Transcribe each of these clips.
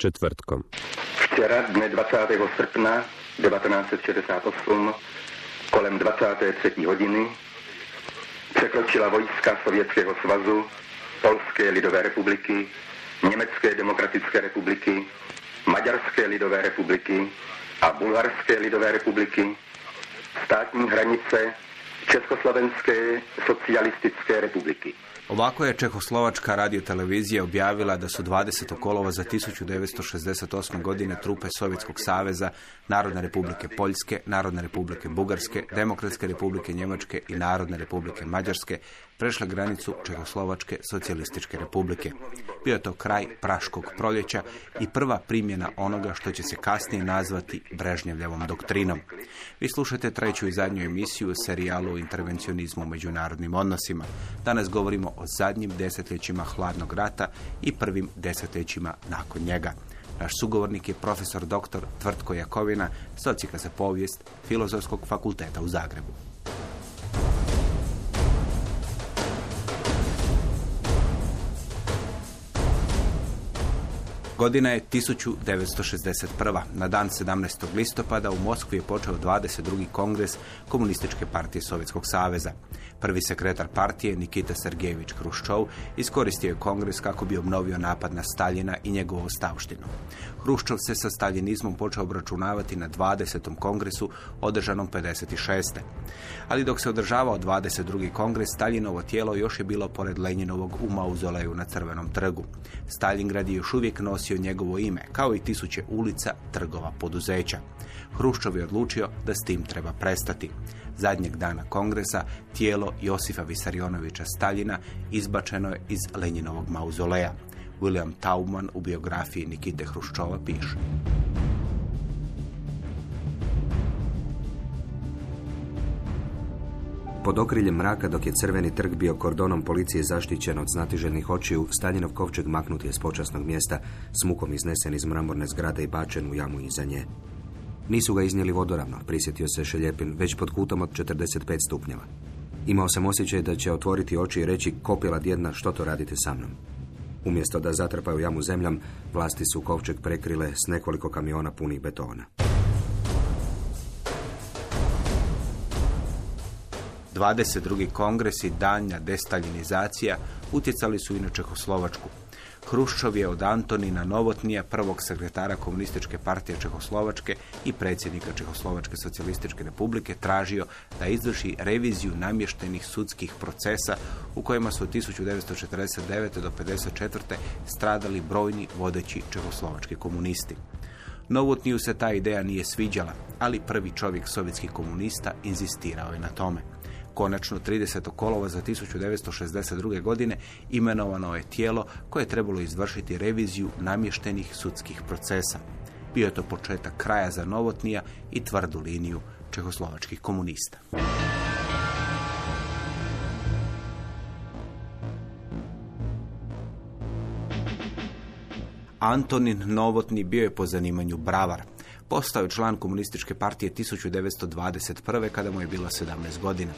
Četvrtkom. Včera, dne 20. srpna 1968, kolem 23. hodiny, překročila vojska Sovětského svazu, Polské lidové republiky, Německé demokratické republiky, Maďarské lidové republiky a Bulharské lidové republiky státní hranice Československé socialistické republiky. Ovako je Čehoslovačka radiotelevizija objavila da su 20. kolova za 1968. godine trupe Sovjetskog saveza, Narodne republike Poljske, Narodne republike Bugarske, Demokratske republike Njemačke i Narodne republike Mađarske prešle granicu Čehoslovačke socijalističke republike. Bio je to kraj Praškog proljeća i prva primjena onoga što će se kasnije nazvati Brežnjevljevom doktrinom. Vi slušate treću i zadnju emisiju serijalu o intervencionizmu u međunarodnim odnosima. Danas govorimo o zadnjim desetljećima hladnog rata i prvim desetljećima nakon njega. Naš sugovornik je profesor dr. Tvrtko Jakovina, socijka za povijest Filozofskog fakulteta u Zagrebu. Godina je 1961. Na dan 17. listopada u Moskvi je počeo 22. kongres Komunističke partije Sovjetskog saveza. Prvi sekretar partije, Nikita Sergejević Hruščov, iskoristio je kongres kako bi obnovio napad na Staljina i njegovu ostavštinu. Hruščov se sa staljinizmom počeo obračunavati na 20. kongresu održanom 56. Ali dok se održavao 22. kongres, Staljinovo tijelo još je bilo pored Lenjinovog u mauzoleju na Crvenom trgu. Stalingrad je još uvijek nosio njegovo ime, kao i tisuće ulica, trgova, poduzeća. Hruščov je odlučio da s tim treba prestati. Zadnjeg dana kongresa tijelo Josifa Visarionovića Staljina izbačeno je iz Lenjinovog mauzoleja. William Tauman u biografiji Nikite Hruščova piše. Pod okriljem mraka, dok je crveni trg bio kordonom policije zaštićen od znatiželjnih očiju, Staljinov kovčeg maknut je s počasnog mjesta, s mukom iznesen iz mramorne zgrade i bačen u jamu iza nje. Nisu ga iznijeli vodoravno, prisjetio se Šeljepin, već pod kutom od 45 stupnjeva. Imao sam osjećaj da će otvoriti oči i reći kopila djedna što to radite sa mnom. Umjesto da zatrpaju jamu zemljom, vlasti su kovčeg prekrile s nekoliko kamiona punih betona. 22. kongres i daljnja destaljinizacija utjecali su i na Čehoslovačku. Hruščov je od Antonina Novotnija, prvog sekretara Komunističke partije Čehoslovačke i predsjednika Čehoslovačke socijalističke republike, tražio da izvrši reviziju namještenih sudskih procesa u kojima su od 1949. do 1954. stradali brojni vodeći čehoslovački komunisti. Novotniju se ta ideja nije sviđala, ali prvi čovjek sovjetskih komunista inzistirao je na tome. Konačno 30. kolova za 1962. godine imenovano je tijelo koje je trebalo izvršiti reviziju namještenih sudskih procesa. Bio je to početak kraja za Novotnija i tvrdu liniju čehoslovačkih komunista. Antonin Novotni bio je po zanimanju bravar. Postao je član komunističke partije 1921. kada mu je bilo 17 godina.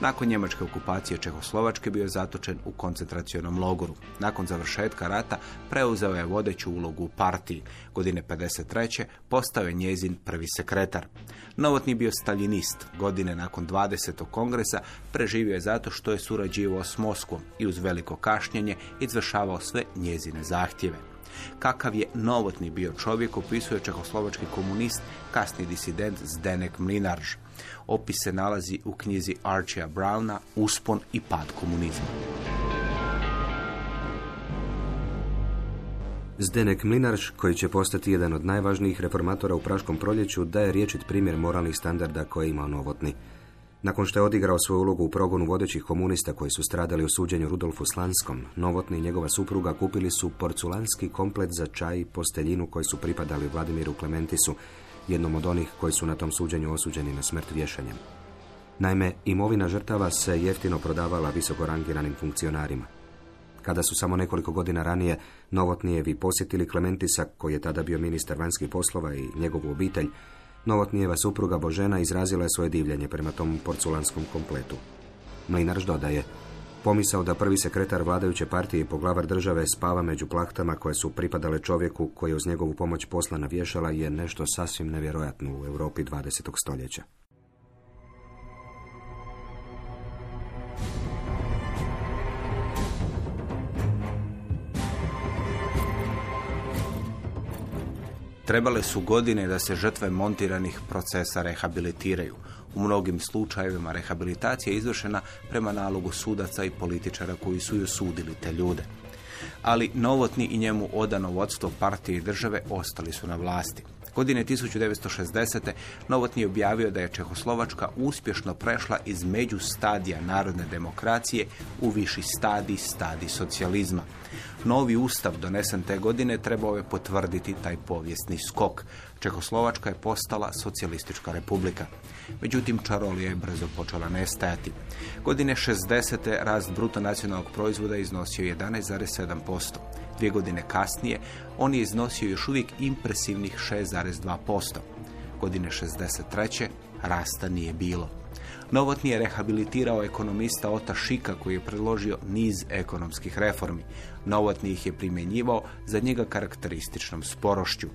Nakon njemačke okupacije Čehoslovačke bio je zatočen u koncentracionom logoru. Nakon završetka rata preuzeo je vodeću ulogu u partiji. Godine 53. postao je njezin prvi sekretar. Novotni bio staljinist. Godine nakon 20. kongresa preživio je zato što je surađivao s Moskvom i uz veliko kašnjenje izvršavao sve njezine zahtjeve. Kakav je novotni bio čovjek opisuje čehoslovački komunist, kasni disident Zdenek Mlinarž. Opis se nalazi u knjizi Archia Browna Uspon i pad komunizma. Zdenek Mlinarš, koji će postati jedan od najvažnijih reformatora u Praškom proljeću, daje riječit primjer moralnih standarda koje je imao Novotni. Nakon što je odigrao svoju ulogu u progonu vodećih komunista koji su stradali u suđenju Rudolfu Slanskom, Novotni i njegova supruga kupili su porculanski komplet za čaj i posteljinu koji su pripadali Vladimiru Klementisu, jednom od onih koji su na tom suđenju osuđeni na smrt vješanjem. Naime, imovina žrtava se jeftino prodavala visoko rangiranim funkcionarima. Kada su samo nekoliko godina ranije Novotnijevi posjetili Klementisa, koji je tada bio ministar vanjskih poslova i njegovu obitelj, Novotnijeva supruga Božena izrazila je svoje divljenje prema tom porculanskom kompletu. Mlinarš dodaje, pomisao da prvi sekretar vladajuće partije i poglavar države spava među plahtama koje su pripadale čovjeku koji je uz njegovu pomoć poslana vješala je nešto sasvim nevjerojatno u Europi 20. stoljeća. Trebale su godine da se žrtve montiranih procesa rehabilitiraju. U mnogim slučajevima rehabilitacija je izvršena prema nalogu sudaca i političara koji su ju sudili te ljude. Ali Novotni i njemu odano vodstvo partije i države ostali su na vlasti. Godine 1960. Novotni je objavio da je Čehoslovačka uspješno prešla iz među stadija narodne demokracije u viši stadij, stadij socijalizma. Novi ustav donesen te godine trebao je potvrditi taj povijesni skok. Čehoslovačka je postala socijalistička republika. Međutim, čarolija je brzo počela nestajati. Godine 60. rast bruto nacionalnog proizvoda iznosio 11,7%. Dvije godine kasnije on je iznosio još uvijek impresivnih 6,2%. Godine 63. rasta nije bilo. Novotni je rehabilitirao ekonomista Ota Šika koji je predložio niz ekonomskih reformi. Novotni ih je primjenjivao za njega karakterističnom sporošću.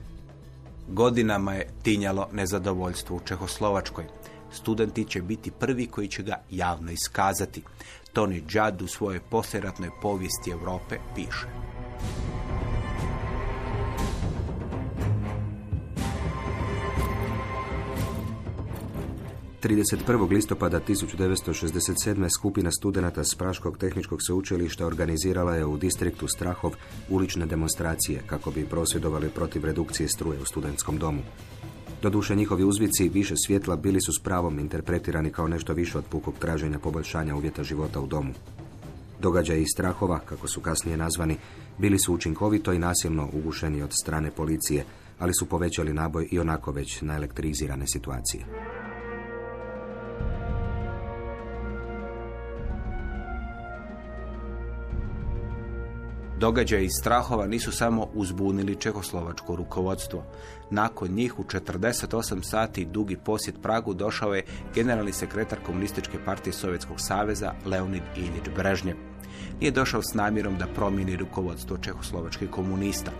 Godinama je tinjalo nezadovoljstvo u Čehoslovačkoj. Studenti će biti prvi koji će ga javno iskazati. Tony Judd u svojoj poslijeratnoj povijesti Europe piše. 31. listopada 1967. skupina studenata s Praškog tehničkog sveučilišta organizirala je u distriktu Strahov ulične demonstracije kako bi prosvjedovali protiv redukcije struje u studentskom domu. Doduše njihovi uzvici više svjetla bili su s pravom interpretirani kao nešto više od pukog traženja poboljšanja uvjeta života u domu. Događaji iz Strahova, kako su kasnije nazvani, bili su učinkovito i nasilno ugušeni od strane policije, ali su povećali naboj i onako već na elektrizirane situacije. Događaji iz strahova nisu samo uzbunili čehoslovačko rukovodstvo. Nakon njih u 48 sati dugi posjet Pragu došao je generalni sekretar Komunističke partije Sovjetskog saveza Leonid Iljić Brežnjev. Nije došao s namjerom da promijeni rukovodstvo čehoslovačkih komunista,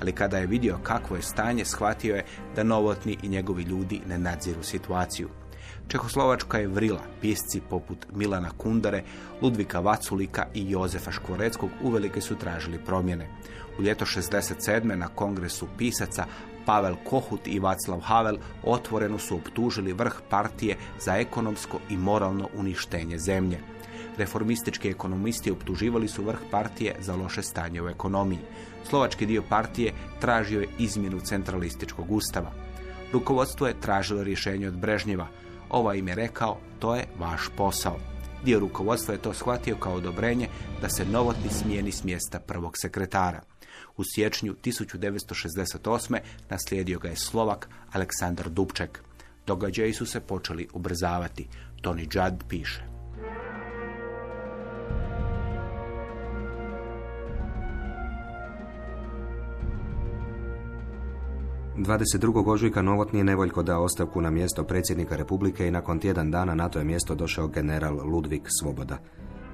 ali kada je vidio kakvo je stanje, shvatio je da Novotni i njegovi ljudi ne nadziru situaciju. Čehoslovačka je vrila, pisci poput Milana Kundare, Ludvika Vaculika i Jozefa Škvoreckog uvelike su tražili promjene. U ljeto 67. na kongresu pisaca Pavel Kohut i Vaclav Havel otvoreno su optužili vrh partije za ekonomsko i moralno uništenje zemlje. Reformistički ekonomisti optuživali su vrh partije za loše stanje u ekonomiji. Slovački dio partije tražio je izmjenu centralističkog ustava. Rukovodstvo je tražilo rješenje od Brežnjeva, Ova im je rekao, to je vaš posao. Dio rukovodstva je to shvatio kao odobrenje da se novotni smijeni s mjesta prvog sekretara. U siječnju 1968. naslijedio ga je Slovak Aleksandar Dubček. Događaji su se počeli ubrzavati. Tony Judd piše. 22. ožujka Novotni je nevoljko dao ostavku na mjesto predsjednika Republike i nakon tjedan dana na to je mjesto došao general Ludvig Svoboda.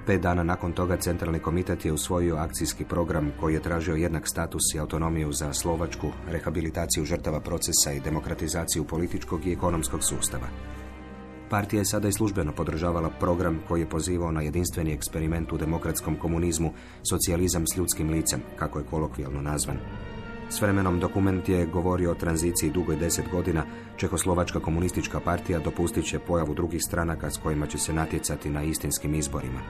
Pet dana nakon toga Centralni komitet je usvojio akcijski program koji je tražio jednak status i autonomiju za Slovačku, rehabilitaciju žrtava procesa i demokratizaciju političkog i ekonomskog sustava. Partija je sada i službeno podržavala program koji je pozivao na jedinstveni eksperiment u demokratskom komunizmu, socijalizam s ljudskim licem, kako je kolokvijalno nazvan. S vremenom dokument je govorio o tranziciji dugoj deset godina. Čehoslovačka komunistička partija dopustit će pojavu drugih stranaka s kojima će se natjecati na istinskim izborima.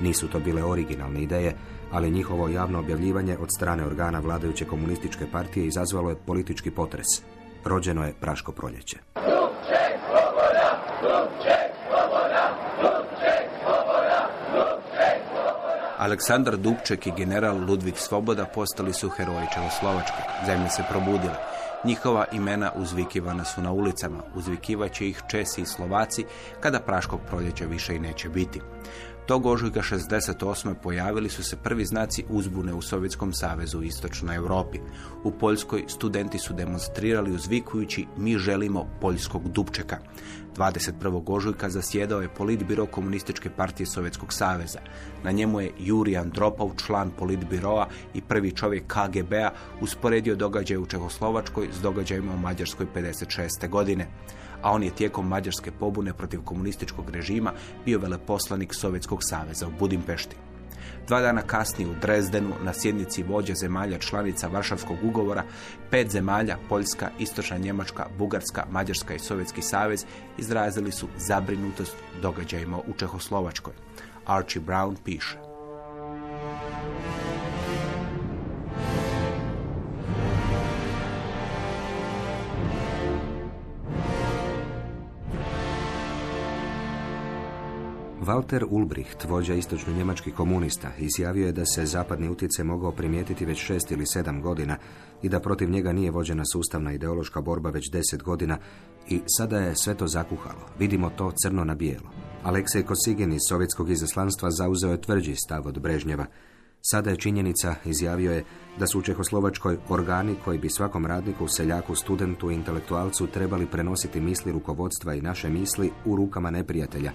Nisu to bile originalne ideje, ali njihovo javno objavljivanje od strane organa vladajuće komunističke partije izazvalo je politički potres. Rođeno je Praško proljeće. Aleksandar Dubček i general Ludvig Svoboda postali su heroji Čehoslovačkog. Zemlje se probudile. Njihova imena uzvikivana su na ulicama. Uzvikivaće ih Česi i Slovaci kada Praškog proljeća više i neće biti. Tog ožujka 68. pojavili su se prvi znaci uzbune u Sovjetskom savezu u Istočnoj Europi. U Poljskoj studenti su demonstrirali uzvikujući mi želimo poljskog Dubčeka. 21. ožujka zasjedao je politbiro Komunističke partije Sovjetskog saveza. Na njemu je Juri Andropov, član politbiroa i prvi čovjek KGB-a, usporedio događaje u Čehoslovačkoj s događajima u Mađarskoj 56. godine a on je tijekom mađarske pobune protiv komunističkog režima bio veleposlanik Sovjetskog saveza u Budimpešti. Dva dana kasnije u Drezdenu na sjednici vođa zemalja članica Varšavskog ugovora pet zemalja, Poljska, Istočna Njemačka, Bugarska, Mađarska i Sovjetski savez izrazili su zabrinutost događajima u Čehoslovačkoj. Archie Brown piše. Walter Ulbricht, vođa istočno-njemačkih komunista, izjavio je da se zapadni utjecaj mogao primijetiti već šest ili sedam godina i da protiv njega nije vođena sustavna ideološka borba već deset godina i sada je sve to zakuhalo. Vidimo to crno na bijelo. Aleksej Kosigin iz sovjetskog izaslanstva zauzeo je tvrđi stav od Brežnjeva. Sada je činjenica, izjavio je, da su u Čehoslovačkoj organi koji bi svakom radniku, seljaku, studentu i intelektualcu trebali prenositi misli rukovodstva i naše misli u rukama neprijatelja,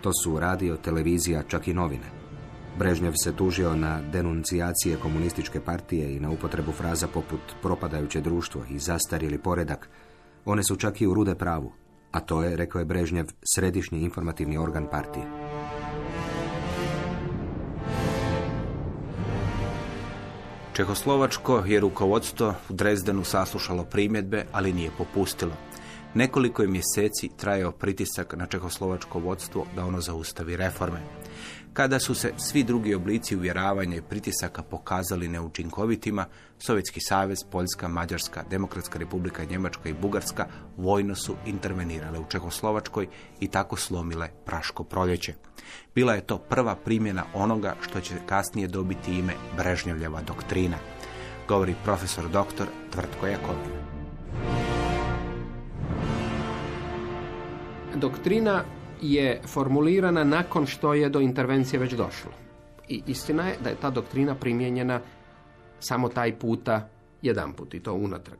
to su radio, televizija, čak i novine. Brežnjev se tužio na denuncijacije komunističke partije i na upotrebu fraza poput propadajuće društvo i zastarjeli poredak. One su čak i u rude pravu, a to je, rekao je Brežnjev, središnji informativni organ partije. Čehoslovačko je rukovodstvo u Drezdenu saslušalo primjedbe, ali nije popustilo. Nekoliko je mjeseci trajao pritisak na čehoslovačko vodstvo da ono zaustavi reforme. Kada su se svi drugi oblici uvjeravanja i pritisaka pokazali neučinkovitima, Sovjetski savez, Poljska, Mađarska, Demokratska republika Njemačka i Bugarska vojno su intervenirale u Čehoslovačkoj i tako slomile Praško proljeće. Bila je to prva primjena onoga što će kasnije dobiti ime Brežnjevljeva doktrina, govori profesor doktor Tvrtko Jakovina. Doktrina je formulirana nakon što je do intervencije već došlo. I istina je da je ta doktrina primijenjena samo taj puta jedan put i to unatrag.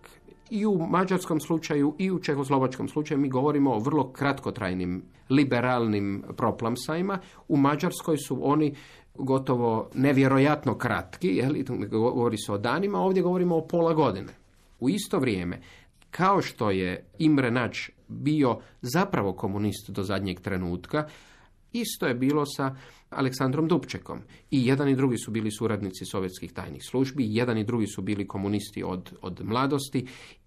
I u mađarskom slučaju i u čehoslovačkom slučaju mi govorimo o vrlo kratkotrajnim liberalnim proplamsajima. U Mađarskoj su oni gotovo nevjerojatno kratki, jel? govori se o danima, ovdje govorimo o pola godine. U isto vrijeme, kao što je Imre Nač bio zapravo komunist do zadnjeg trenutka, isto je bilo sa Aleksandrom Dubčekom. I jedan i drugi su bili suradnici sovjetskih tajnih službi, jedan i drugi su bili komunisti od, od mladosti.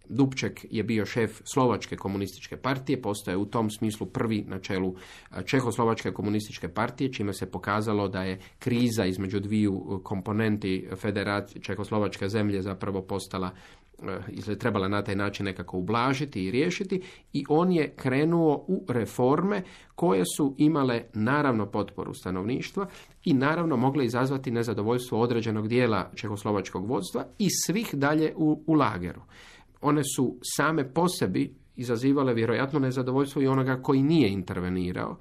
Dubček je bio šef Slovačke komunističke partije, postoje u tom smislu prvi na čelu Čehoslovačke komunističke partije, čime se pokazalo da je kriza između dviju komponenti federacije Čehoslovačke zemlje zapravo postala ili trebala na taj način nekako ublažiti i riješiti i on je krenuo u reforme koje su imale naravno potporu stanovništva i naravno mogle izazvati nezadovoljstvo određenog dijela čehoslovačkog vodstva i svih dalje u, u lageru. One su same po sebi izazivale vjerojatno nezadovoljstvo i onoga koji nije intervenirao.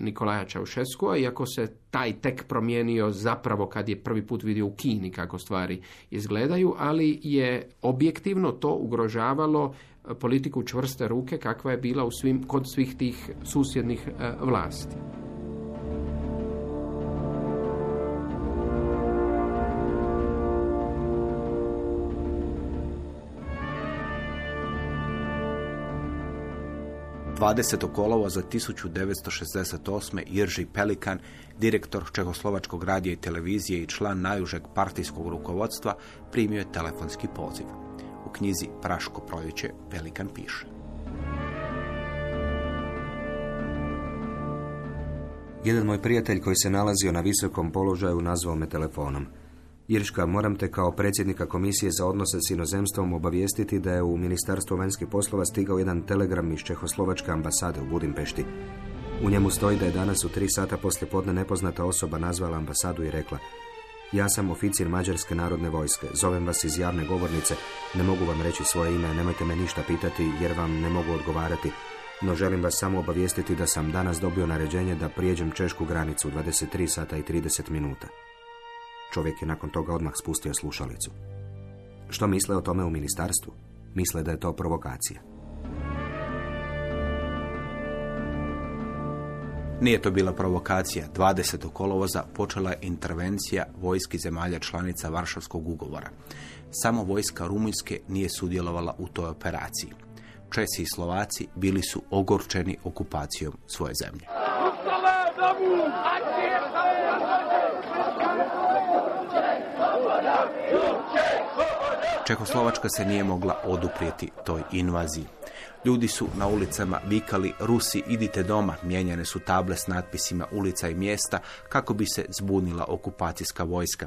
Nikolaja Čaušeskova, iako se taj tek promijenio zapravo kad je prvi put vidio u Kini kako stvari izgledaju, ali je objektivno to ugrožavalo politiku čvrste ruke kakva je bila u svim, kod svih tih susjednih e, vlasti. 20. kolova za 1968. Irži Pelikan, direktor Čehoslovačkog radija i televizije i član najužeg partijskog rukovodstva, primio je telefonski poziv. U knjizi Praško proljeće Pelikan piše. Jedan moj prijatelj koji se nalazio na visokom položaju nazvao me telefonom. Irška, moram te kao predsjednika komisije za odnose s inozemstvom obavijestiti da je u Ministarstvo vanjskih poslova stigao jedan telegram iz Čehoslovačke ambasade u Budimpešti. U njemu stoji da je danas u tri sata poslije podne nepoznata osoba nazvala ambasadu i rekla ja sam oficir Mađarske narodne vojske, zovem vas iz javne govornice, ne mogu vam reći svoje ime, nemojte me ništa pitati jer vam ne mogu odgovarati, no želim vas samo obavijestiti da sam danas dobio naređenje da prijeđem češku granicu 23 sata i 30 minuta. Čovjek je nakon toga odmah spustio slušalicu. Što misle o tome u ministarstvu? Misle da je to provokacija. Nije to bila provokacija. 20. kolovoza počela je intervencija vojski zemalja članica Varšavskog ugovora. Samo vojska Rumunjske nije sudjelovala u toj operaciji. Česi i Slovaci bili su ogorčeni okupacijom svoje zemlje. Čehoslovačka se nije mogla oduprijeti toj invaziji. Ljudi su na ulicama vikali Rusi idite doma, mijenjane su table s natpisima ulica i mjesta kako bi se zbunila okupacijska vojska.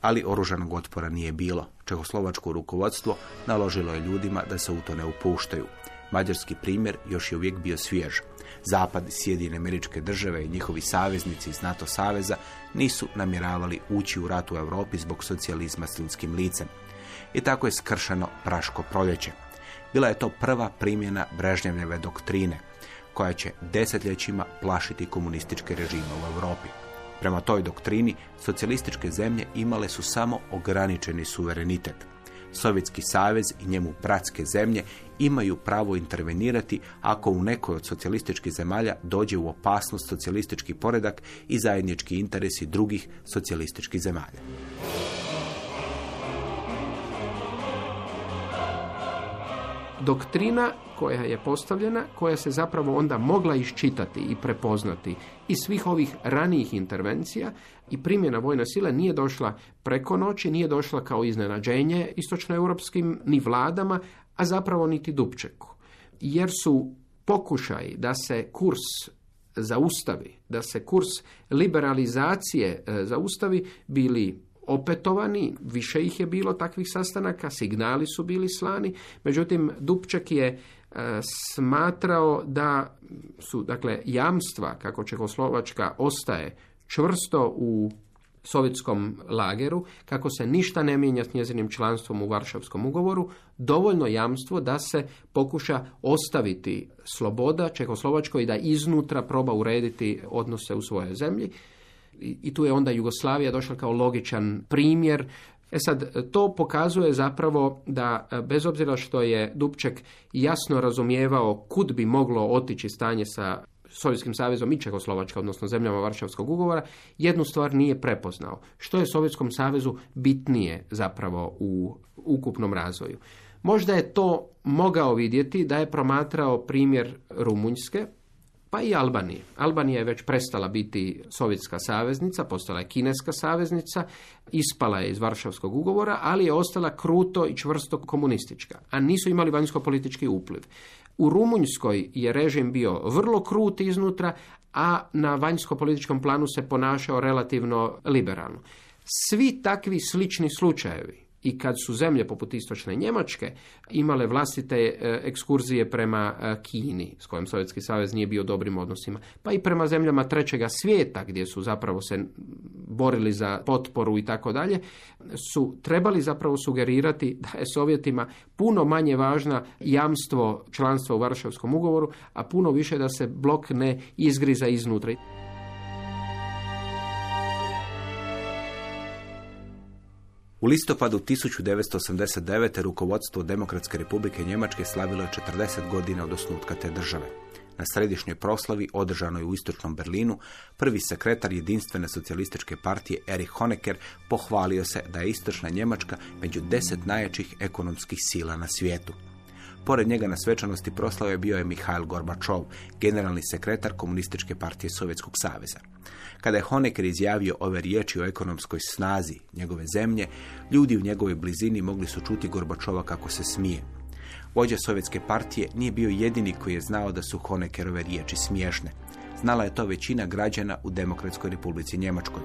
Ali oružanog otpora nije bilo. Čehoslovačko rukovodstvo naložilo je ljudima da se u to ne upuštaju. Mađarski primjer još je uvijek bio svjež. Zapad, Sjedine američke države i njihovi saveznici iz NATO saveza nisu namjeravali ući u rat u Europi zbog socijalizma s ljudskim licem. I tako je skršano praško proljeće. Bila je to prva primjena Brežnjevljeve doktrine, koja će desetljećima plašiti komunističke režime u Europi. Prema toj doktrini, socijalističke zemlje imale su samo ograničeni suverenitet. Sovjetski savez i njemu bratske zemlje imaju pravo intervenirati ako u nekoj od socijalističkih zemalja dođe u opasnost socijalistički poredak i zajednički interesi drugih socijalističkih zemalja. doktrina koja je postavljena, koja se zapravo onda mogla iščitati i prepoznati iz svih ovih ranijih intervencija i primjena vojne sile nije došla preko noći, nije došla kao iznenađenje istočnoeuropskim ni vladama, a zapravo niti Dubčeku. Jer su pokušaj da se kurs zaustavi, da se kurs liberalizacije e, zaustavi, bili opetovani, više ih je bilo takvih sastanaka, signali su bili slani, međutim Dubček je e, smatrao da su dakle jamstva kako Čehoslovačka ostaje čvrsto u sovjetskom lageru, kako se ništa ne mijenja s njezinim članstvom u Varšavskom ugovoru, dovoljno jamstvo da se pokuša ostaviti sloboda Čehoslovačkoj i da iznutra proba urediti odnose u svojoj zemlji i tu je onda Jugoslavija došla kao logičan primjer. E sad, to pokazuje zapravo da e, bez obzira što je Dubček jasno razumijevao kud bi moglo otići stanje sa Sovjetskim savezom i Čehoslovačka, odnosno zemljama Varšavskog ugovora, jednu stvar nije prepoznao. Što je Sovjetskom savezu bitnije zapravo u ukupnom razvoju. Možda je to mogao vidjeti da je promatrao primjer Rumunjske, pa i Albanije. Albanija je već prestala biti sovjetska saveznica, postala je kineska saveznica, ispala je iz Varšavskog ugovora, ali je ostala kruto i čvrsto komunistička, a nisu imali vanjsko-politički upliv. U Rumunjskoj je režim bio vrlo krut iznutra, a na vanjsko-političkom planu se ponašao relativno liberalno. Svi takvi slični slučajevi i kad su zemlje poput istočne Njemačke imale vlastite e, ekskurzije prema e, Kini, s kojom Sovjetski savez nije bio dobrim odnosima, pa i prema zemljama trećega svijeta gdje su zapravo se borili za potporu i tako dalje, su trebali zapravo sugerirati da je Sovjetima puno manje važna jamstvo članstva u Varšavskom ugovoru, a puno više da se blok ne izgriza iznutra. U listopadu 1989. rukovodstvo Demokratske republike Njemačke slavilo je 40 godina od osnutka te države. Na središnjoj proslavi, održanoj u istočnom Berlinu, prvi sekretar jedinstvene socijalističke partije Erich Honecker pohvalio se da je istočna Njemačka među deset najjačih ekonomskih sila na svijetu. Pored njega na svečanosti proslave bio je Mihail Gorbačov, generalni sekretar Komunističke partije Sovjetskog saveza. Kada je Honecker izjavio ove riječi o ekonomskoj snazi njegove zemlje, ljudi u njegovoj blizini mogli su čuti Gorbačova kako se smije. Vođa Sovjetske partije nije bio jedini koji je znao da su Honeckerove riječi smiješne. Znala je to većina građana u Demokratskoj republici Njemačkoj.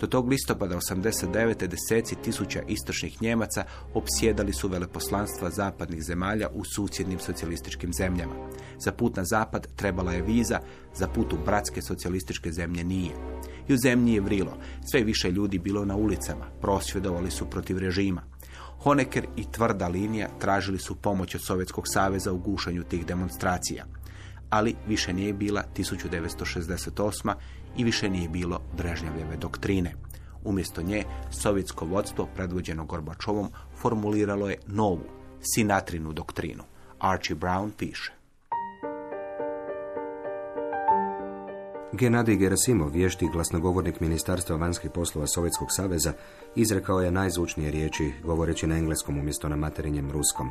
Do tog listopada 89. deseci tisuća istočnih Njemaca opsjedali su veleposlanstva zapadnih zemalja u susjednim socijalističkim zemljama. Za put na zapad trebala je viza, za put u bratske socijalističke zemlje nije. I u zemlji je vrilo. Sve više ljudi bilo na ulicama, prosvjedovali su protiv režima. Honecker i tvrda linija tražili su pomoć od Sovjetskog saveza u gušanju tih demonstracija ali više nije bila 1968. i više nije bilo Brežnjevljeve doktrine. Umjesto nje, sovjetsko vodstvo predvođeno Gorbačovom formuliralo je novu, Sinatrinu doktrinu. Archie Brown piše. Genadij Gerasimov, vješti glasnogovornik Ministarstva vanjskih poslova Sovjetskog saveza, izrekao je najzvučnije riječi, govoreći na engleskom umjesto na materinjem ruskom.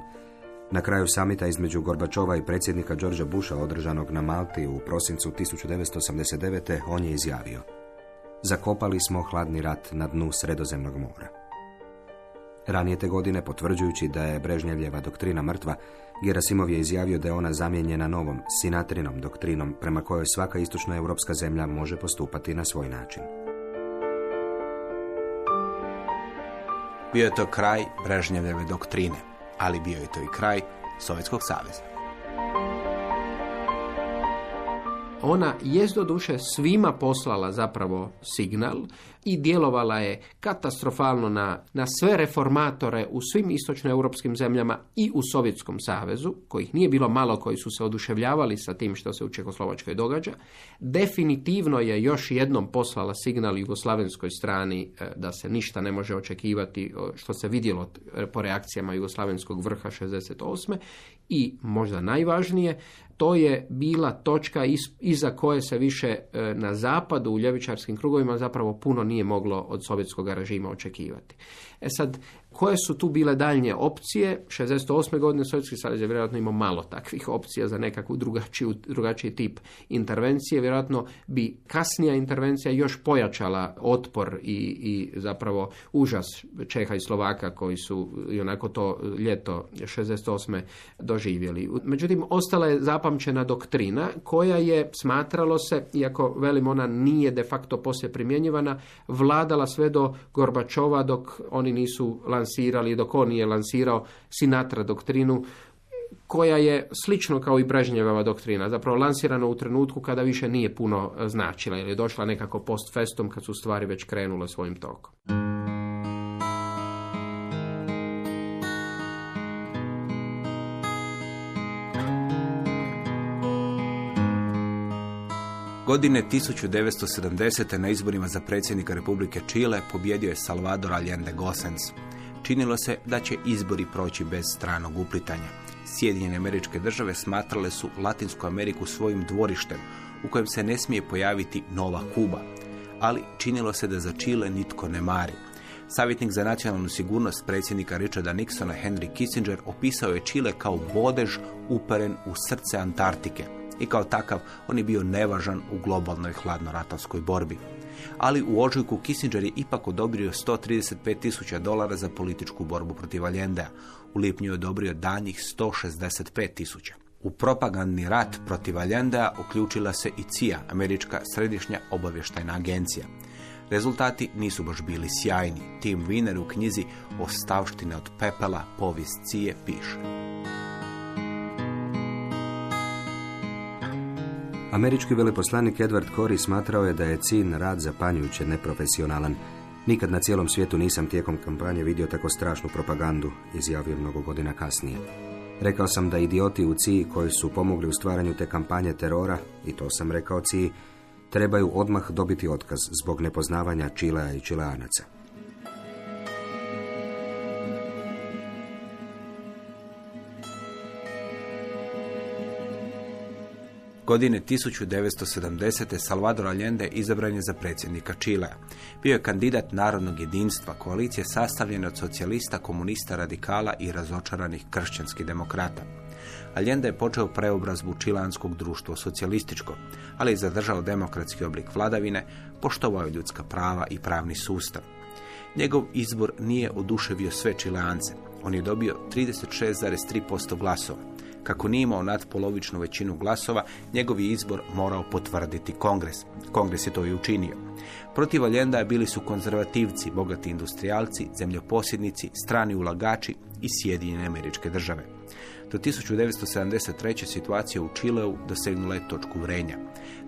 Na kraju samita između Gorbačova i predsjednika Đorđa Busha održanog na Malti u prosincu 1989. on je izjavio Zakopali smo hladni rat na dnu Sredozemnog mora. Ranije te godine, potvrđujući da je Brežnjevljeva doktrina mrtva, Gerasimov je izjavio da je ona zamijenjena novom, Sinatrinom doktrinom, prema kojoj svaka istočna europska zemlja može postupati na svoj način. Bio je to kraj Brežnjevljeve doktrine, ali bio je to i kraj Sovjetskog saveza. Ona jest do duše svima poslala zapravo signal i djelovala je katastrofalno na, na sve reformatore u svim istočnoeuropskim zemljama i u Sovjetskom savezu, kojih nije bilo malo koji su se oduševljavali sa tim što se u Čekoslovačkoj događa. Definitivno je još jednom poslala signal jugoslavenskoj strani e, da se ništa ne može očekivati što se vidjelo po reakcijama jugoslavenskog vrha 68. I možda najvažnije, to je bila točka iza koje se više e, na zapadu u ljevičarskim krugovima zapravo puno nije moglo od sovjetskog režima očekivati. E sad, koje su tu bile daljnje opcije? 68. godine Sovjetski savez je vjerojatno imao malo takvih opcija za nekakvu drugačiju, drugačiji tip intervencije. Vjerojatno bi kasnija intervencija još pojačala otpor i, i zapravo užas Čeha i Slovaka koji su i onako to ljeto 68. doživjeli. Međutim, ostala je zapamćena doktrina koja je, smatralo se, iako velim ona nije de facto poslije primjenjivana, vladala sve do Gorbačova dok oni nisu lansirali, dok on nije lansirao Sinatra doktrinu, koja je slično kao i Brežnjevova doktrina, zapravo lansirana u trenutku kada više nije puno značila, jer je došla nekako post festom kad su stvari već krenule svojim tokom. Godine 1970. na izborima za predsjednika Republike Čile pobjedio je Salvador Allende Gossens. Činilo se da će izbori proći bez stranog uplitanja. Sjedinjene američke države smatrale su Latinsku Ameriku svojim dvorištem u kojem se ne smije pojaviti nova Kuba. Ali činilo se da za Čile nitko ne mari. Savjetnik za nacionalnu sigurnost predsjednika Richarda Nixona Henry Kissinger opisao je Čile kao bodež uperen u srce Antarktike i kao takav on je bio nevažan u globalnoj hladnoratovskoj borbi. Ali u ožujku Kissinger je ipak odobrio 135 tisuća dolara za političku borbu protiv Allendea. U lipnju je odobrio danjih 165 tisuća. U propagandni rat protiv Allendea uključila se i CIA, američka središnja obavještajna agencija. Rezultati nisu baš bili sjajni. Tim Wiener u knjizi Ostavštine od pepela povijest Cije piše. Američki veleposlanik Edward Corey smatrao je da je cin rad zapanjujuće neprofesionalan. Nikad na cijelom svijetu nisam tijekom kampanje vidio tako strašnu propagandu, izjavio mnogo godina kasnije. Rekao sam da idioti u CII koji su pomogli u stvaranju te kampanje terora, i to sam rekao CII, trebaju odmah dobiti otkaz zbog nepoznavanja Čilea i Čileanaca. Godine 1970. Salvador Allende izabran je za predsjednika Čilea. Bio je kandidat narodnog jedinstva, koalicije sastavljene od socijalista, komunista, radikala i razočaranih kršćanskih demokrata. Allende je počeo preobrazbu čilanskog društva socijalističko, ali je zadržao demokratski oblik vladavine, poštovao ljudska prava i pravni sustav. Njegov izbor nije oduševio sve Čileance. On je dobio 36,3% glasova. Kako nije imao nadpolovičnu većinu glasova, njegov je izbor morao potvrditi kongres. Kongres je to i učinio. Protiv Aljenda bili su konzervativci, bogati industrijalci, zemljoposjednici, strani ulagači i Sjedinjene američke države. Do 1973. situacija u Čileu dosegnula je točku vrenja.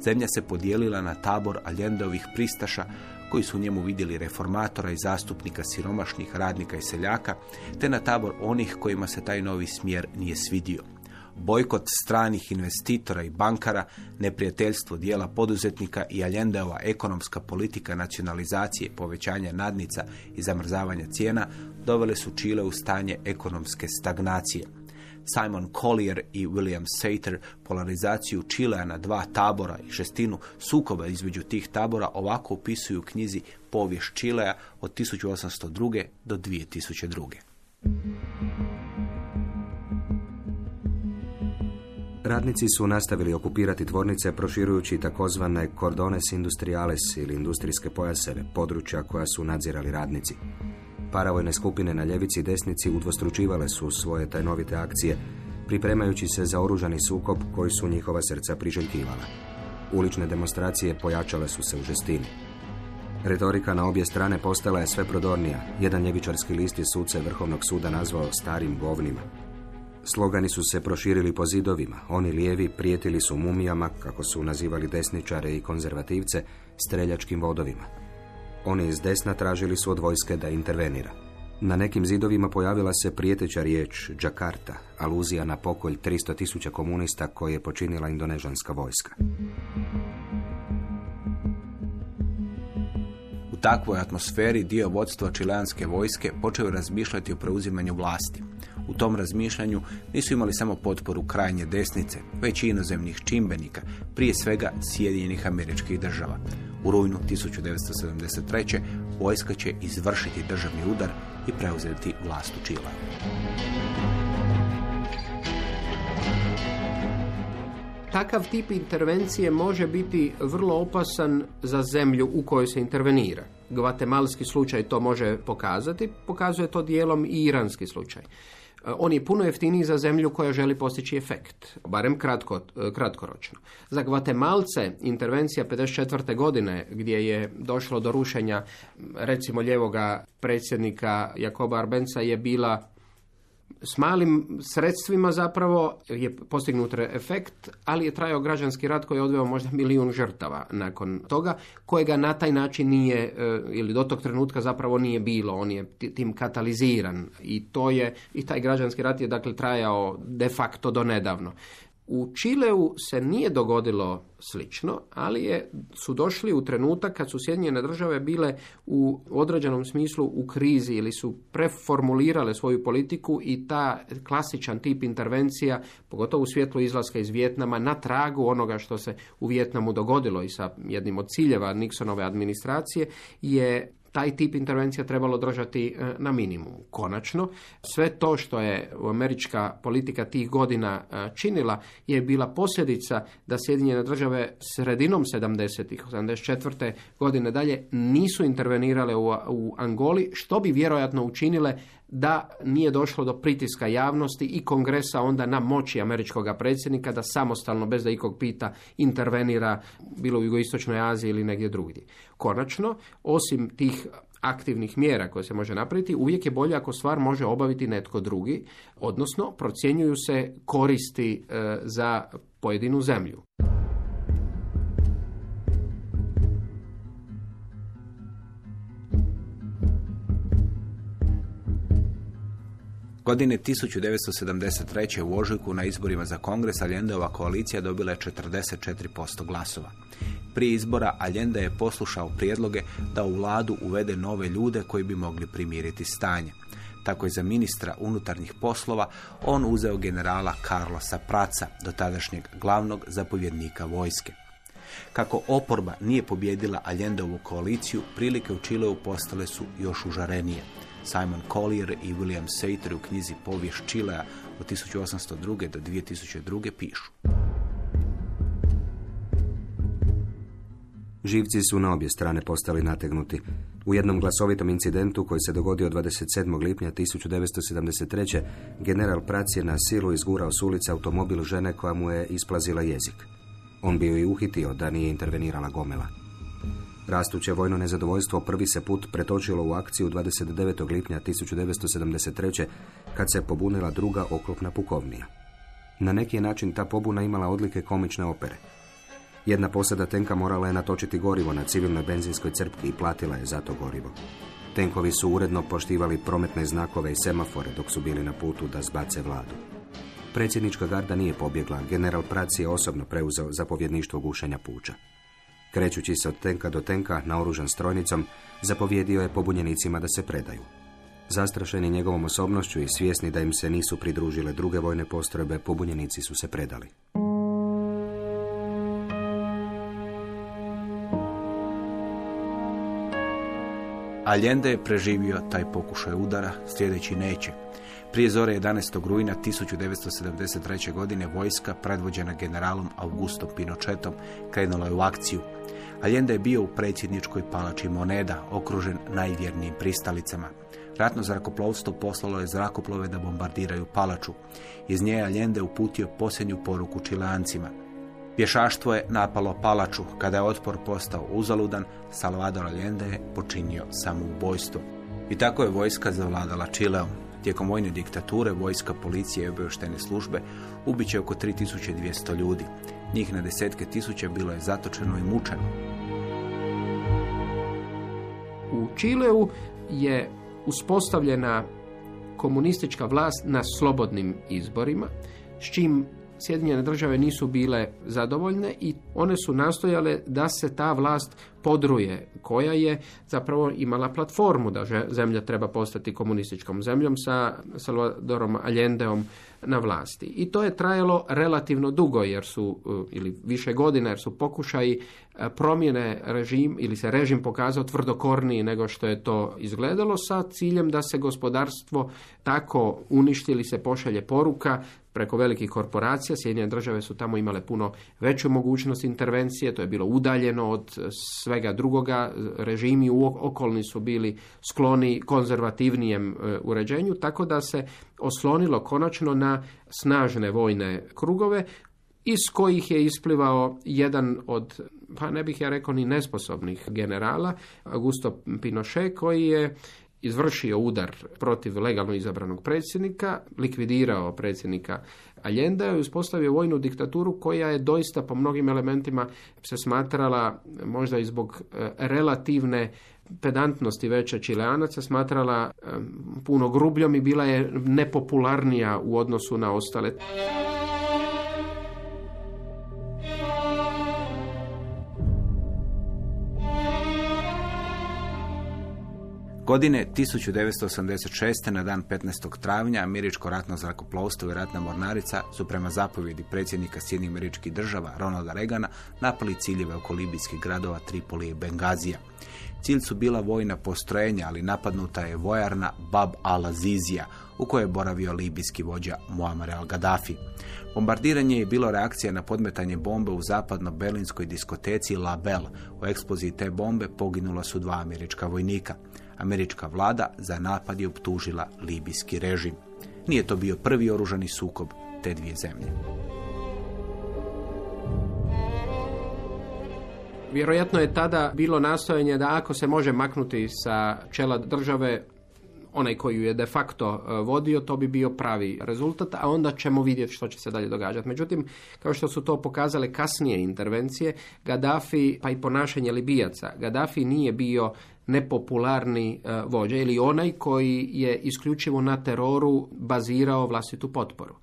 Zemlja se podijelila na tabor Aljendovih pristaša koji su u njemu vidjeli reformatora i zastupnika siromašnih radnika i seljaka, te na tabor onih kojima se taj novi smjer nije svidio. Bojkot stranih investitora i bankara, neprijateljstvo dijela poduzetnika i Aljendeova ekonomska politika nacionalizacije, povećanja nadnica i zamrzavanja cijena dovele su Čile u stanje ekonomske stagnacije. Simon Collier i William Sater polarizaciju Čilea na dva tabora i šestinu sukoba između tih tabora ovako upisuju u knjizi Povijest Čilea od 1802. do 2002. Radnici su nastavili okupirati tvornice proširujući takozvane cordones industriales ili industrijske pojaseve, područja koja su nadzirali radnici. Paravojne skupine na ljevici i desnici udvostručivale su svoje tajnovite akcije, pripremajući se za oružani sukob koji su njihova srca priželjkivala. Ulične demonstracije pojačale su se u žestini. Retorika na obje strane postala je sve prodornija. Jedan ljevičarski list je suce Vrhovnog suda nazvao starim govnima. Slogani su se proširili po zidovima. Oni lijevi prijetili su mumijama, kako su nazivali desničare i konzervativce, streljačkim vodovima. Oni iz desna tražili su od vojske da intervenira. Na nekim zidovima pojavila se prijeteća riječ Džakarta, aluzija na pokolj 300.000 komunista koje je počinila indonežanska vojska. U takvoj atmosferi dio vodstva čileanske vojske počeo razmišljati o preuzimanju vlasti. U tom razmišljanju nisu imali samo potporu krajnje desnice, već i inozemnih čimbenika, prije svega Sjedinjenih američkih država. U rujnu 1973. vojska će izvršiti državni udar i preuzeti vlast u Čila. Takav tip intervencije može biti vrlo opasan za zemlju u kojoj se intervenira. Gvatemalski slučaj to može pokazati, pokazuje to dijelom i iranski slučaj. On je puno jeftiniji za zemlju koja želi postići efekt, barem kratko, kratkoročno. Za Gvatemalce intervencija 54. godine gdje je došlo do rušenja recimo ljevoga predsjednika Jakoba Arbenca je bila s malim sredstvima zapravo je postignut efekt, ali je trajao građanski rat koji je odveo možda milijun žrtava nakon toga, kojega na taj način nije, e, ili do tog trenutka zapravo nije bilo, on je tim kataliziran i to je, i taj građanski rat je dakle trajao de facto do nedavno. U Čileu se nije dogodilo slično, ali je, su došli u trenutak kad su Sjedinjene države bile u određenom smislu u krizi ili su preformulirale svoju politiku i ta klasičan tip intervencija, pogotovo u svjetlu izlaska iz Vijetnama, na tragu onoga što se u Vijetnamu dogodilo i sa jednim od ciljeva Nixonove administracije, je taj tip intervencija trebalo držati e, na minimum. Konačno, sve to što je američka politika tih godina e, činila je bila posljedica da Sjedinjene države sredinom 70-ih, 74. godine dalje nisu intervenirale u, u Angoli, što bi vjerojatno učinile da nije došlo do pritiska javnosti i kongresa onda na moći američkog predsjednika da samostalno, bez da ikog pita, intervenira bilo u jugoistočnoj Aziji ili negdje drugdje. Konačno, osim tih aktivnih mjera koje se može napraviti, uvijek je bolje ako stvar može obaviti netko drugi, odnosno procjenjuju se koristi e, za pojedinu zemlju. Godine 1973. u Ožujku na izborima za kongres Aljendeova koalicija dobila je 44% glasova. Prije izbora Aljende je poslušao prijedloge da u vladu uvede nove ljude koji bi mogli primiriti stanje. Tako je za ministra unutarnjih poslova on uzeo generala Carlosa Praca, do tadašnjeg glavnog zapovjednika vojske. Kako oporba nije pobjedila Aljendovu koaliciju, prilike u Čileu postale su još užarenije. Simon Collier i William Sater u knjizi Povijest Čilea od 1802. do 2002. pišu. Živci su na obje strane postali nategnuti. U jednom glasovitom incidentu koji se dogodio 27. lipnja 1973. general Prac je na silu izgurao s ulice automobil žene koja mu je isplazila jezik. On bio i uhitio da nije intervenirala gomela. Rastuće vojno nezadovoljstvo prvi se put pretočilo u akciju 29. lipnja 1973. kad se pobunila druga oklopna pukovnija. Na neki način ta pobuna imala odlike komične opere. Jedna posada tenka morala je natočiti gorivo na civilnoj benzinskoj crpki i platila je za to gorivo. Tenkovi su uredno poštivali prometne znakove i semafore dok su bili na putu da zbace vladu. Predsjednička garda nije pobjegla, general Prac je osobno preuzeo zapovjedništvo gušenja puča. Krećući se od tenka do tenka, naoružan strojnicom, zapovjedio je pobunjenicima da se predaju. Zastrašeni njegovom osobnošću i svjesni da im se nisu pridružile druge vojne postrojbe, pobunjenici su se predali. Allende je preživio taj pokušaj udara, sljedeći neće. Prije zore 11. rujna 1973. godine vojska, predvođena generalom Augustom Pinochetom, krenula je u akciju. Allende je bio u predsjedničkoj palači Moneda, okružen najvjernijim pristalicama. Ratno zrakoplovstvo poslalo je zrakoplove da bombardiraju palaču. Iz nje je Allende uputio posljednju poruku čilancima. Pješaštvo je napalo palaču. Kada je otpor postao uzaludan, Salvador Allende je počinio samoubojstvo. I tako je vojska zavladala Čileom. Tijekom vojne diktature, vojska, policije i obavještajne službe ubiće oko 3200 ljudi. Njih na desetke tisuća bilo je zatočeno i mučeno. U Čileu je uspostavljena komunistička vlast na slobodnim izborima, s čim Sjedinjene države nisu bile zadovoljne i one su nastojale da se ta vlast podruje, koja je zapravo imala platformu da zemlja treba postati komunističkom zemljom sa Salvadorom Allendeom na vlasti. I to je trajalo relativno dugo jer su, e, ili više godina, jer su pokušaji e, promjene režim ili se režim pokazao tvrdokorniji nego što je to izgledalo sa ciljem da se gospodarstvo tako uništi ili se pošalje poruka preko velikih korporacija. Sjedinjene države su tamo imale puno veću mogućnost intervencije, to je bilo udaljeno od svega drugoga. Režimi okolni su bili skloni konzervativnijem e, uređenju, tako da se oslonilo konačno na snažne vojne krugove iz kojih je isplivao jedan od, pa ne bih ja rekao ni nesposobnih generala, Augusto Pinochet, koji je izvršio udar protiv legalno izabranog predsjednika, likvidirao predsjednika Allende i uspostavio vojnu diktaturu koja je doista po mnogim elementima se smatrala možda i zbog e, relativne pedantnosti veća čileanaca smatrala e, puno grubljom i bila je nepopularnija u odnosu na ostale. Godine 1986. na dan 15. travnja američko ratno zrakoplovstvo i ratna mornarica su prema zapovjedi predsjednika Sjednih američkih država Ronalda Reagana napali ciljeve oko libijskih gradova Tripoli i Bengazija. Cilj su bila vojna postrojenja, ali napadnuta je vojarna Bab al-Azizija, u kojoj je boravio libijski vođa Muammar al-Gaddafi. Bombardiranje je bilo reakcija na podmetanje bombe u zapadno-berlinskoj diskoteci La Belle. U eksploziji te bombe poginula su dva američka vojnika. Američka vlada za napad je optužila libijski režim. Nije to bio prvi oružani sukob te dvije zemlje. Vjerojatno je tada bilo nastojanje da ako se može maknuti sa čela države onaj koji ju je de facto e, vodio, to bi bio pravi rezultat, a onda ćemo vidjeti što će se dalje događati. Međutim, kao što su to pokazale kasnije intervencije, Gaddafi, pa i ponašanje Libijaca, Gaddafi nije bio nepopularni e, vođa ili onaj koji je isključivo na teroru bazirao vlastitu potporu.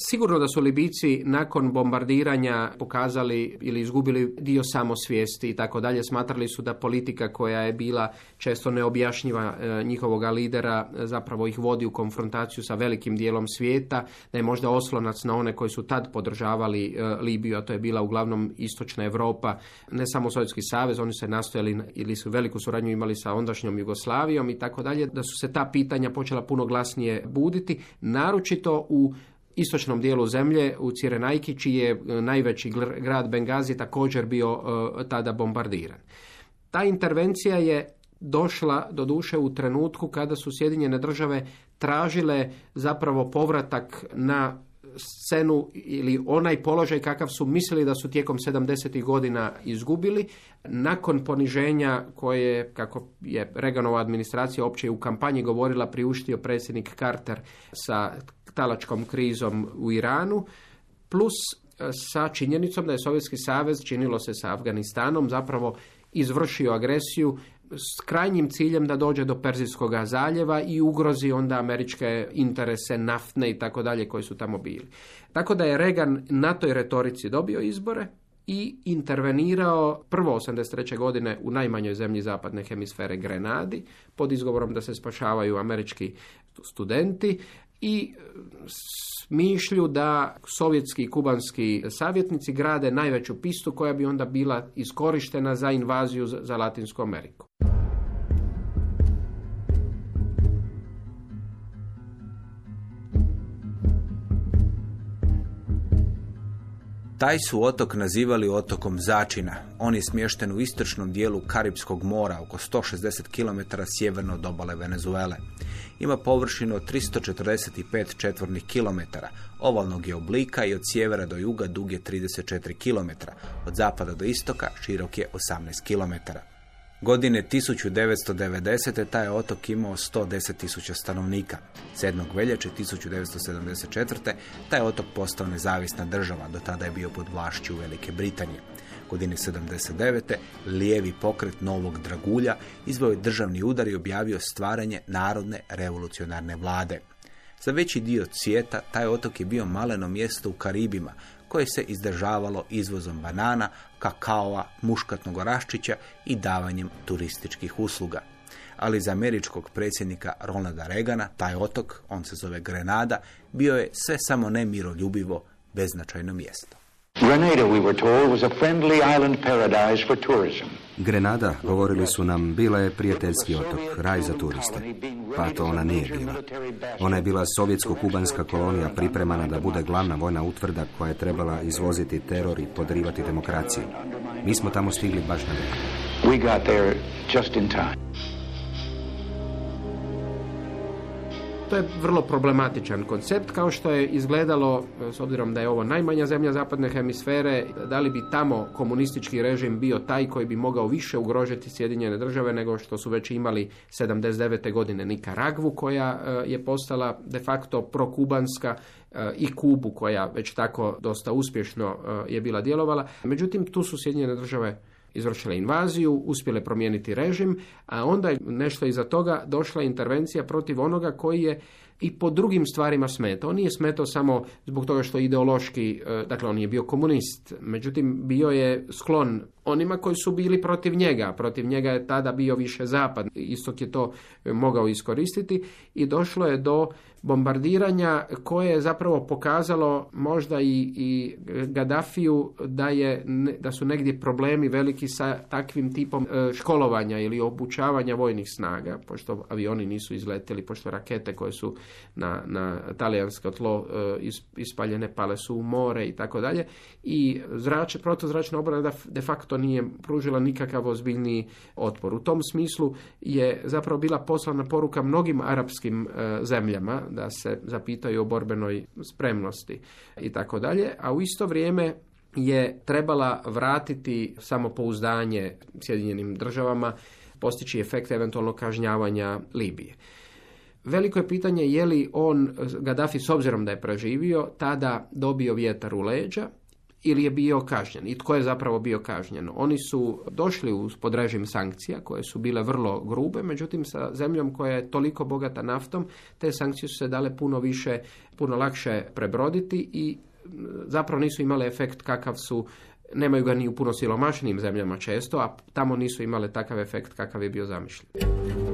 Sigurno da su Libijci nakon bombardiranja pokazali ili izgubili dio samosvijesti i tako dalje. Smatrali su da politika koja je bila često neobjašnjiva e, njihovoga lidera e, zapravo ih vodi u konfrontaciju sa velikim dijelom svijeta, da je možda oslonac na one koji su tad podržavali e, Libiju, a to je bila uglavnom istočna Europa, ne samo Sovjetski savez, oni se nastojali ili su veliku suradnju imali sa ondašnjom Jugoslavijom i tako dalje, da su se ta pitanja počela puno glasnije buditi, naročito u istočnom dijelu zemlje u Cirenajki, čiji je e, najveći grad Bengazi također bio e, tada bombardiran. Ta intervencija je došla do duše u trenutku kada su Sjedinjene države tražile zapravo povratak na scenu ili onaj položaj kakav su mislili da su tijekom 70. godina izgubili. Nakon poniženja koje, kako je Reganova administracija opće u kampanji govorila, priuštio predsjednik Carter sa talačkom krizom u Iranu, plus e, sa činjenicom da je Sovjetski savez, činilo se sa Afganistanom, zapravo izvršio agresiju s krajnjim ciljem da dođe do Perzijskog zaljeva i ugrozi onda američke interese naftne i tako dalje koji su tamo bili. Tako da je Reagan na toj retorici dobio izbore i intervenirao prvo 83. godine u najmanjoj zemlji zapadne hemisfere Grenadi pod izgovorom da se spašavaju američki studenti i mišlju da sovjetski i kubanski savjetnici grade najveću pistu koja bi onda bila iskorištena za invaziju za Latinsku Ameriku. Taj su otok nazivali otokom Začina. On je smješten u istočnom dijelu Karibskog mora, oko 160 km sjeverno od obale Venezuele. Ima površinu od 345 četvornih kilometara, ovalnog je oblika i od sjevera do juga dug je 34 km, od zapada do istoka širok je 18 km. Godine 1990. taj otok imao 110 tisuća stanovnika. 7. veljače 1974. taj otok postao nezavisna država, do tada je bio pod vlašću Velike Britanije. Godine 79. lijevi pokret Novog Dragulja izveo je državni udar i objavio stvaranje Narodne revolucionarne vlade. Za veći dio svijeta taj otok je bio maleno mjesto u Karibima, koje se izdržavalo izvozom banana, kakaoa, muškatnog oraščića i davanjem turističkih usluga. Ali za američkog predsjednika Ronalda Reagana taj otok, on se zove Grenada, bio je sve samo ne miroljubivo, beznačajno mjesto. Grenada, we were told, was a friendly island paradise for tourism. Grenada, govorili su nam, bila je prijateljski otok, raj za turiste. Pa to ona nije bila. Ona je bila sovjetsko-kubanska kolonija pripremana da bude glavna vojna utvrda koja je trebala izvoziti teror i podrivati demokraciju. Mi smo tamo stigli baš na vrijeme. We got there just in time. To je vrlo problematičan koncept, kao što je izgledalo, s obzirom da je ovo najmanja zemlja zapadne hemisfere, da li bi tamo komunistički režim bio taj koji bi mogao više ugrožiti Sjedinjene države nego što su već imali 79. godine Nikaragvu koja e, je postala de facto prokubanska e, i Kubu koja već tako dosta uspješno e, je bila djelovala. Međutim, tu su Sjedinjene države izvršile invaziju, uspjele promijeniti režim, a onda je nešto iza toga došla intervencija protiv onoga koji je i po drugim stvarima smetao. Nije smetao samo zbog toga što ideološki, e, dakle on je bio komunist, međutim bio je sklon onima koji su bili protiv njega. Protiv njega je tada bio više zapad. Istok je to mogao iskoristiti i došlo je do bombardiranja koje je zapravo pokazalo možda i, i Gaddafiju da, je, da su negdje problemi veliki sa takvim tipom e, školovanja ili obučavanja vojnih snaga, pošto avioni nisu izleteli, pošto rakete koje su na, na talijansko tlo e, ispaljene pale su u more i tako dalje. I zrač, protuzračna obrana de facto nije pružila nikakav ozbiljniji otpor. U tom smislu je zapravo bila poslana poruka mnogim arapskim e, zemljama da se zapitaju o borbenoj spremnosti i tako dalje, a u isto vrijeme je trebala vratiti samopouzdanje Sjedinjenim državama, postići efekt eventualnog kažnjavanja Libije. Veliko je pitanje je li on, Gaddafi s obzirom da je preživio, tada dobio vjetar u leđa ili je bio kažnjen i tko je zapravo bio kažnjen. Oni su došli uz pod režim sankcija koje su bile vrlo grube, međutim sa zemljom koja je toliko bogata naftom, te sankcije su se dale puno više, puno lakše prebroditi i zapravo nisu imale efekt kakav su nemaju ga ni u puno silomašnijim zemljama često, a tamo nisu imale takav efekt kakav je bio zamišljen.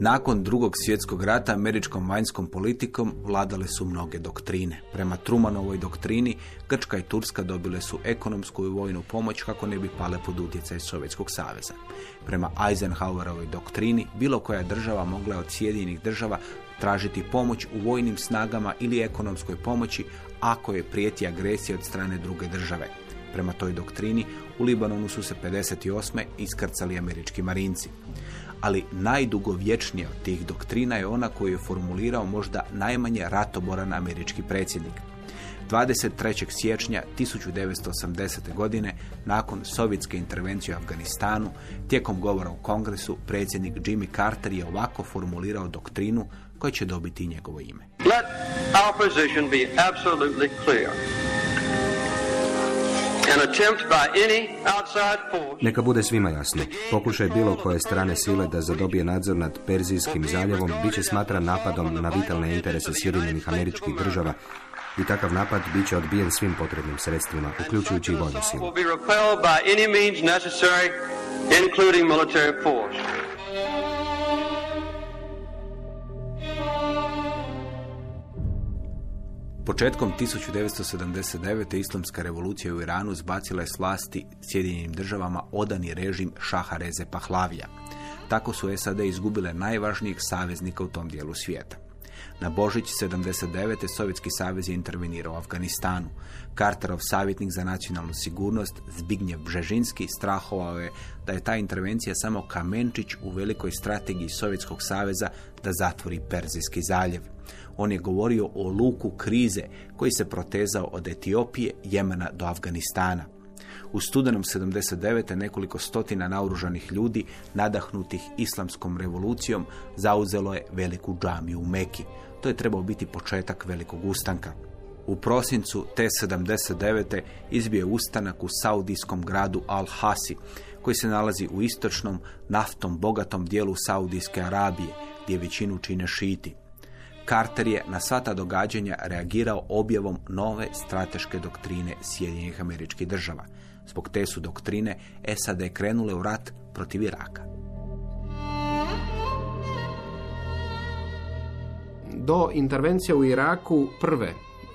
Nakon drugog svjetskog rata američkom vanjskom politikom vladale su mnoge doktrine. Prema Trumanovoj doktrini Grčka i Turska dobile su ekonomsku i vojnu pomoć kako ne bi pale pod utjecaj Sovjetskog saveza. Prema Eisenhowerovoj doktrini bilo koja država mogla je od Sjedinjenih država tražiti pomoć u vojnim snagama ili ekonomskoj pomoći ako je prijeti agresija od strane druge države. Prema toj doktrini u Libanonu su se 58. iskrcali američki marinci ali najdugovječnija od tih doktrina je ona koju je formulirao možda najmanje ratoboran američki predsjednik. 23. siječnja 1980. godine, nakon sovjetske intervencije u Afganistanu, tijekom govora u kongresu, predsjednik Jimmy Carter je ovako formulirao doktrinu koja će dobiti njegovo ime. Let our position be absolutely clear. Neka bude svima jasno. Pokušaj bilo koje strane sile da zadobije nadzor nad Perzijskim zaljevom bit će smatran napadom na vitalne interese Sjedinjenih američkih država i takav napad bit će odbijen svim potrebnim sredstvima, uključujući i vojnu silu. Početkom 1979. islamska revolucija u Iranu zbacila je s Sjedinjenim državama odani režim Šaha Reze Pahlavija. Tako su SAD izgubile najvažnijeg saveznika u tom dijelu svijeta. Na Božić 79. Sovjetski savez je intervenirao u Afganistanu. Carterov savjetnik za nacionalnu sigurnost Zbignjev Bžežinski strahovao je da je ta intervencija samo kamenčić u velikoj strategiji Sovjetskog saveza da zatvori Perzijski zaljev. On je govorio o luku krize koji se protezao od Etiopije, Jemena do Afganistana. U studenom 79. nekoliko stotina naoružanih ljudi, nadahnutih islamskom revolucijom, zauzelo je veliku džamiju u Meki. To je trebao biti početak velikog ustanka. U prosincu te 79. izbio ustanak u saudijskom gradu Al-Hasi, koji se nalazi u istočnom, naftom bogatom dijelu Saudijske Arabije, gdje većinu čine šiti. Carter je na sva ta događanja reagirao objavom nove strateške doktrine Sjedinjenih američkih država. Zbog te su doktrine SAD krenule u rat protiv Iraka. Do intervencije u Iraku prve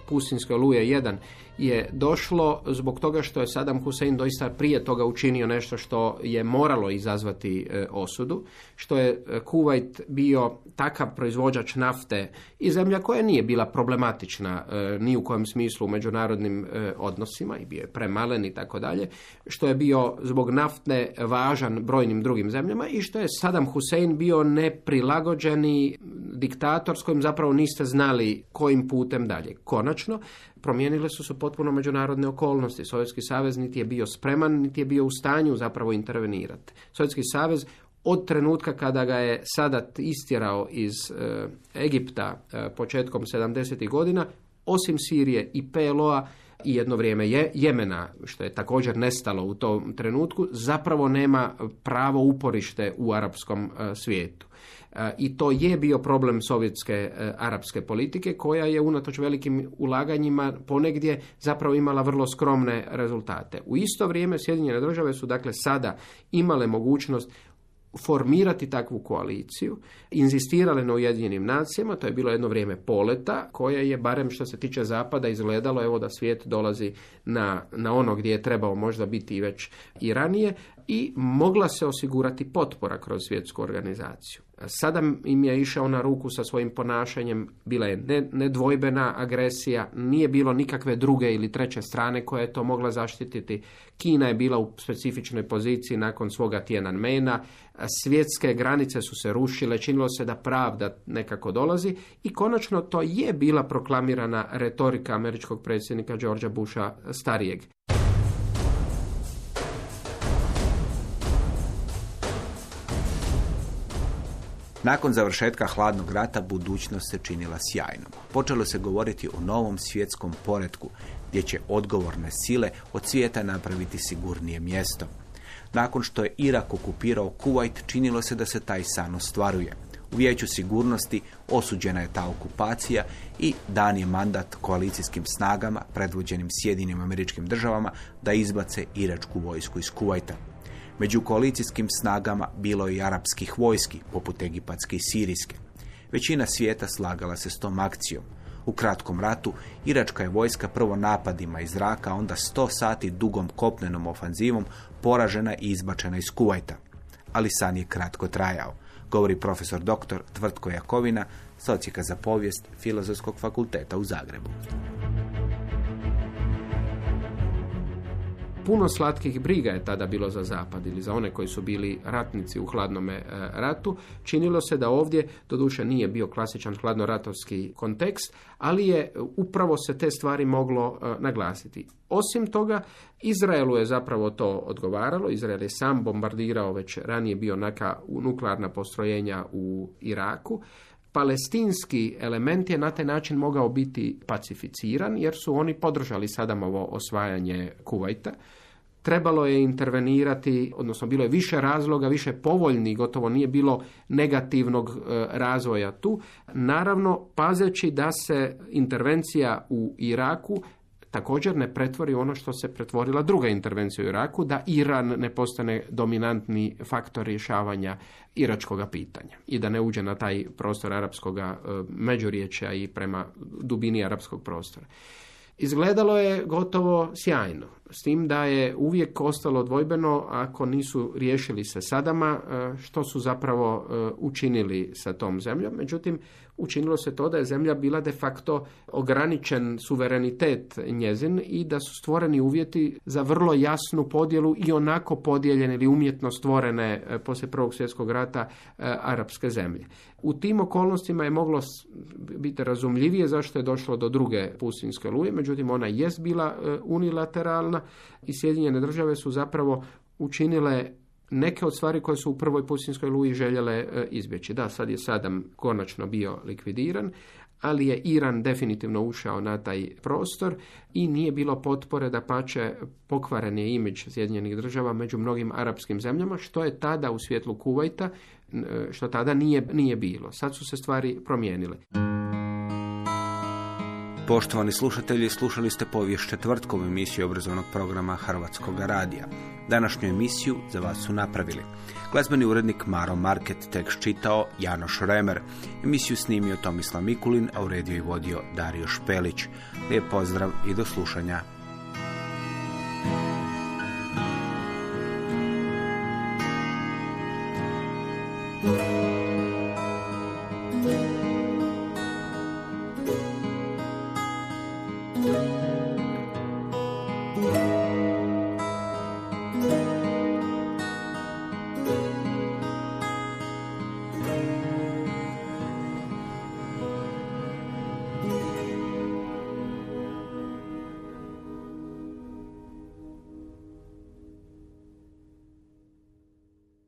Pustinske oluje 1 je došlo zbog toga što je Saddam Hussein doista prije toga učinio nešto što je moralo izazvati e, osudu, što je e, Kuwait bio takav proizvođač nafte i zemlja koja nije bila problematična e, ni u kojem smislu u međunarodnim odnosima i bio je premalen i tako dalje, što je bio zbog naftne važan brojnim drugim zemljama i što je Saddam Hussein bio neprilagođeni diktator s kojim zapravo niste znali kojim putem dalje. Konačno, promijenile su se potpuno međunarodne okolnosti. Sovjetski savez niti je bio spreman, niti je bio u stanju zapravo intervenirati. Sovjetski savez od trenutka kada ga je Sadat istjerao iz e, Egipta e, početkom 70. godina, osim Sirije i PLO-a i jedno vrijeme je Jemena, što je također nestalo u tom trenutku, zapravo nema pravo uporište u arapskom e, svijetu. I to je bio problem sovjetske e, arapske politike koja je unatoč velikim ulaganjima ponegdje zapravo imala vrlo skromne rezultate. U isto vrijeme Sjedinjene države su dakle sada imale mogućnost formirati takvu koaliciju, inzistirale na Ujedinjenim nacijama, to je bilo jedno vrijeme poleta, koje je, barem što se tiče zapada, izgledalo evo da svijet dolazi na, na ono gdje je trebao možda biti već i ranije i mogla se osigurati potpora kroz svjetsku organizaciju. Sada im je išao na ruku sa svojim ponašanjem, bila je nedvojbena agresija, nije bilo nikakve druge ili treće strane koja je to mogla zaštititi. Kina je bila u specifičnoj poziciji nakon svoga Tiananmena, svjetske granice su se rušile, činilo se da pravda nekako dolazi i konačno to je bila proklamirana retorika američkog predsjednika Georgea Busha starijeg. Nakon završetka hladnog rata budućnost se činila sjajnom. Počelo se govoriti o novom svjetskom poretku gdje će odgovorne sile od svijeta napraviti sigurnije mjesto. Nakon što je Irak okupirao Kuwait, činilo se da se taj san ostvaruje. U vijeću sigurnosti osuđena je ta okupacija i dan je mandat koalicijskim snagama predvođenim Sjedinim američkim državama da izbace iračku vojsku iz Kuvajta. Među koalicijskim snagama bilo je i arapskih vojski, poput egipatske i sirijske. Većina svijeta slagala se s tom akcijom. U kratkom ratu iračka je vojska prvo napadima iz zraka, onda sto sati dugom kopnenom ofanzivom poražena i izbačena iz Kuvajta. Ali san je kratko trajao, govori profesor dr. Tvrtko Jakovina, socijeka za povijest Filozofskog fakulteta u Zagrebu. Puno slatkih briga je tada bilo za zapad ili za one koji su bili ratnici u hladnome e, ratu. Činilo se da ovdje, doduše nije bio klasičan hladnoratovski kontekst, ali je upravo se te stvari moglo e, naglasiti. Osim toga, Izraelu je zapravo to odgovaralo. Izrael je sam bombardirao već ranije bio neka nuklearna postrojenja u Iraku palestinski element je na taj način mogao biti pacificiran jer su oni podržali Sadamovo osvajanje Kuvajta. Trebalo je intervenirati, odnosno bilo je više razloga, više povoljni, gotovo nije bilo negativnog e, razvoja tu. Naravno, pazeći da se intervencija u Iraku također ne pretvori ono što se pretvorila druga intervencija u Iraku, da Iran ne postane dominantni faktor rješavanja iračkog pitanja i da ne uđe na taj prostor arapskog e, međuriječja i prema dubini arapskog prostora. Izgledalo je gotovo sjajno, s tim da je uvijek ostalo dvojbeno ako nisu riješili se Sadama e, što su zapravo e, učinili sa tom zemljom. Međutim, učinilo se to da je zemlja bila de facto ograničen suverenitet njezin i da su stvoreni uvjeti za vrlo jasnu podjelu i onako podijeljene ili umjetno stvorene e, poslije Prvog svjetskog rata arapske zemlje. U tim okolnostima je moglo biti razumljivije zašto je došlo do druge pustinske luje, međutim ona jest bila unilateralna i Sjedinjene države su zapravo učinile neke od stvari koje su u prvoj pustinskoj luji željele e, izbjeći. Da, sad je Sadam konačno bio likvidiran, ali je Iran definitivno ušao na taj prostor i nije bilo potpore da pače pokvaren je imidž Sjedinjenih država među mnogim arapskim zemljama, što je tada u svjetlu Kuvajta, e, što tada nije, nije bilo. Sad su se stvari promijenile. Poštovani slušatelji, slušali ste povijest četvrtkom emisiju obrazovnog programa Hrvatskog radija. Današnju emisiju za vas su napravili. Glazbeni urednik Maro Market tekst čitao Janoš Remer. Emisiju snimio Tomislav Mikulin, a u rediju i vodio Dario Špelić. Lijep pozdrav i do slušanja.